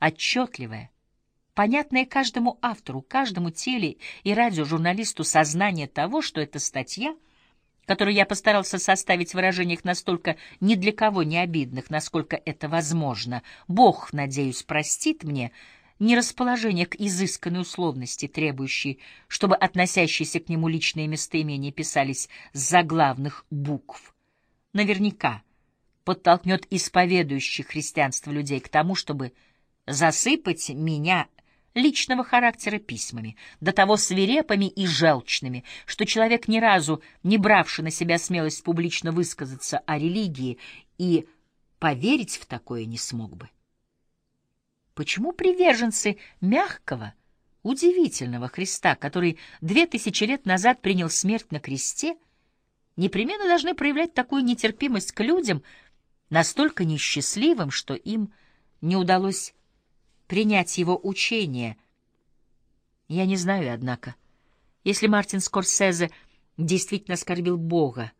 отчетливое, понятное каждому автору, каждому теле- и радиожурналисту сознание того, что эта статья, которую я постарался составить в выражениях настолько ни для кого не обидных, насколько это возможно, Бог, надеюсь, простит мне — нерасположение к изысканной условности, требующей, чтобы относящиеся к нему личные местоимения писались с заглавных букв. Наверняка подтолкнет исповедующих христианство людей к тому, чтобы засыпать меня личного характера письмами, до того свирепыми и желчными, что человек, ни разу не бравший на себя смелость публично высказаться о религии и поверить в такое не смог бы. Почему приверженцы мягкого, удивительного Христа, который две тысячи лет назад принял смерть на кресте, непременно должны проявлять такую нетерпимость к людям, настолько несчастливым, что им не удалось принять его учение? Я не знаю, однако. Если Мартин Скорсезе действительно оскорбил Бога,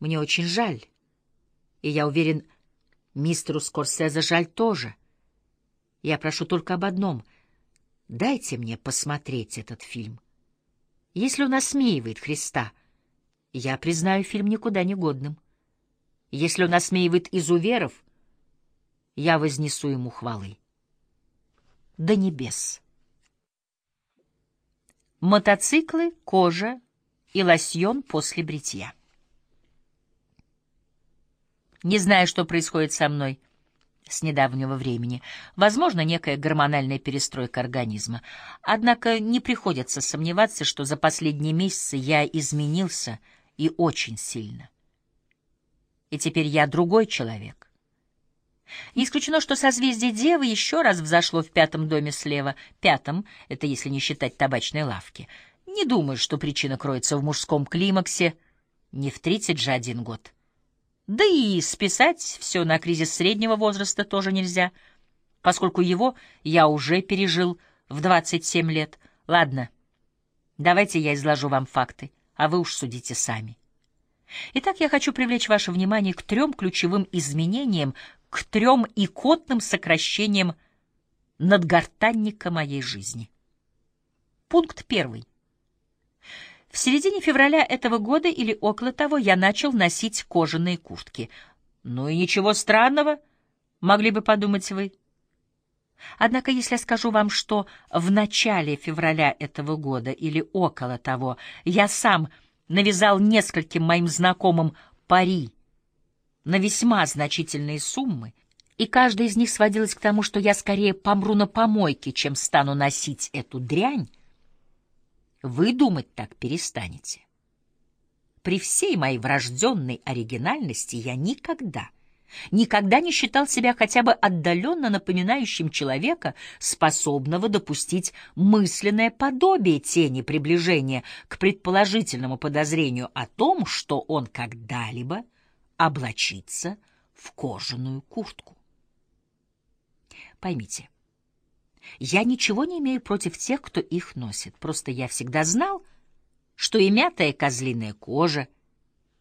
мне очень жаль. И я уверен, мистеру Скорсезе жаль тоже — я прошу только об одном — дайте мне посмотреть этот фильм. Если он осмеивает Христа, я признаю фильм никуда не годным. Если он осмеивает изуверов, я вознесу ему хвалы. До небес. Мотоциклы, кожа и лосьон после бритья. Не знаю, что происходит со мной — с недавнего времени. Возможно, некая гормональная перестройка организма. Однако не приходится сомневаться, что за последние месяцы я изменился и очень сильно. И теперь я другой человек. Не исключено, что созвездие Девы еще раз взошло в пятом доме слева. Пятом — это если не считать табачной лавки. Не думаю, что причина кроется в мужском климаксе. Не в тридцать же один год. Да и списать все на кризис среднего возраста тоже нельзя, поскольку его я уже пережил в 27 лет. Ладно, давайте я изложу вам факты, а вы уж судите сами. Итак, я хочу привлечь ваше внимание к трем ключевым изменениям, к трем икотным сокращениям надгортанника моей жизни. Пункт первый. В середине февраля этого года или около того я начал носить кожаные куртки. Ну и ничего странного, могли бы подумать вы. Однако, если я скажу вам, что в начале февраля этого года или около того я сам навязал нескольким моим знакомым пари на весьма значительные суммы, и каждая из них сводилась к тому, что я скорее помру на помойке, чем стану носить эту дрянь, вы думать так перестанете. При всей моей врожденной оригинальности я никогда, никогда не считал себя хотя бы отдаленно напоминающим человека, способного допустить мысленное подобие тени приближения к предположительному подозрению о том, что он когда-либо облачится в кожаную куртку. Поймите, я ничего не имею против тех, кто их носит. Просто я всегда знал, что и мятая козлиная кожа,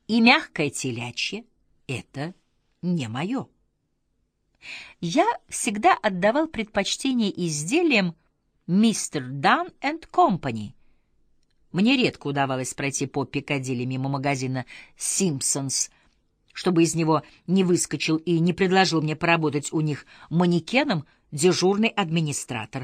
и мягкая телячья — это не мое. Я всегда отдавал предпочтение изделиям «Мистер Дан энд Компани». Мне редко удавалось пройти по Пикадилли мимо магазина «Симпсонс», чтобы из него не выскочил и не предложил мне поработать у них манекеном дежурный администратор.